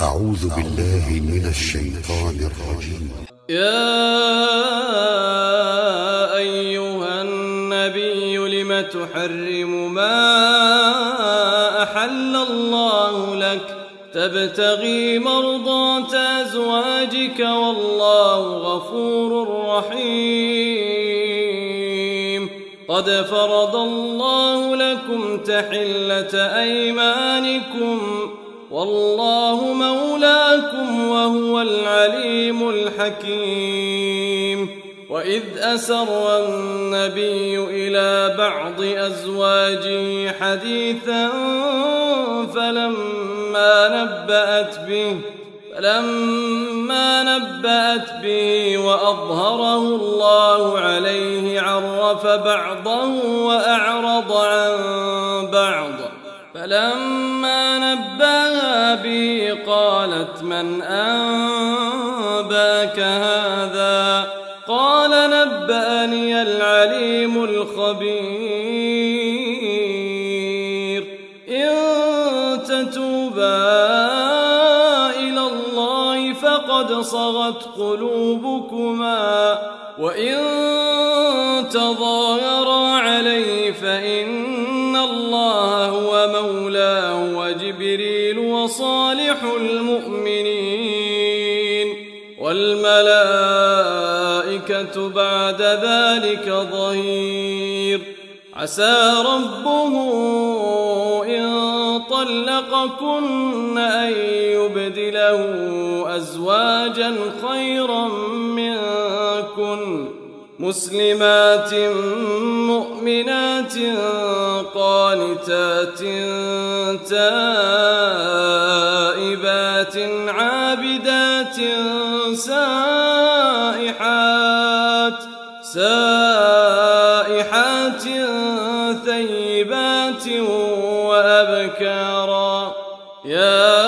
أعوذ بالله من الشيطان الرجيم. يا أيها النبي لم تحرم ما أحل الله لك؟ تبتغي مرضات أزواجك والله غفور رحيم. قد فرض الله لكم تحلة أيمانكم والله مولاكم وهو العليم الحكيم. وإذ أسر النبي إلى بعض أزواجه حديثا فلما نبأت به فلما نبأت به وأظهره الله عليه عرف بعضه وأعرض عن بعض. فلما قالت من أنبأك هذا؟ قال نبأني العليم الخبير. إن تتوبا إلى الله فقد صغت قلوبكما. وإن تظاهرا عليه فإن الله هو مولاه وجبريل وصالح المؤمنين والملائكة بعد ذلك ظهير. عسى ربه إن طلقكن أن يبدله أزواجا خيرا مسلمات مؤمنات قانتات تائبات عابدات سائحات سائحات ثيبات وأبكارا. يا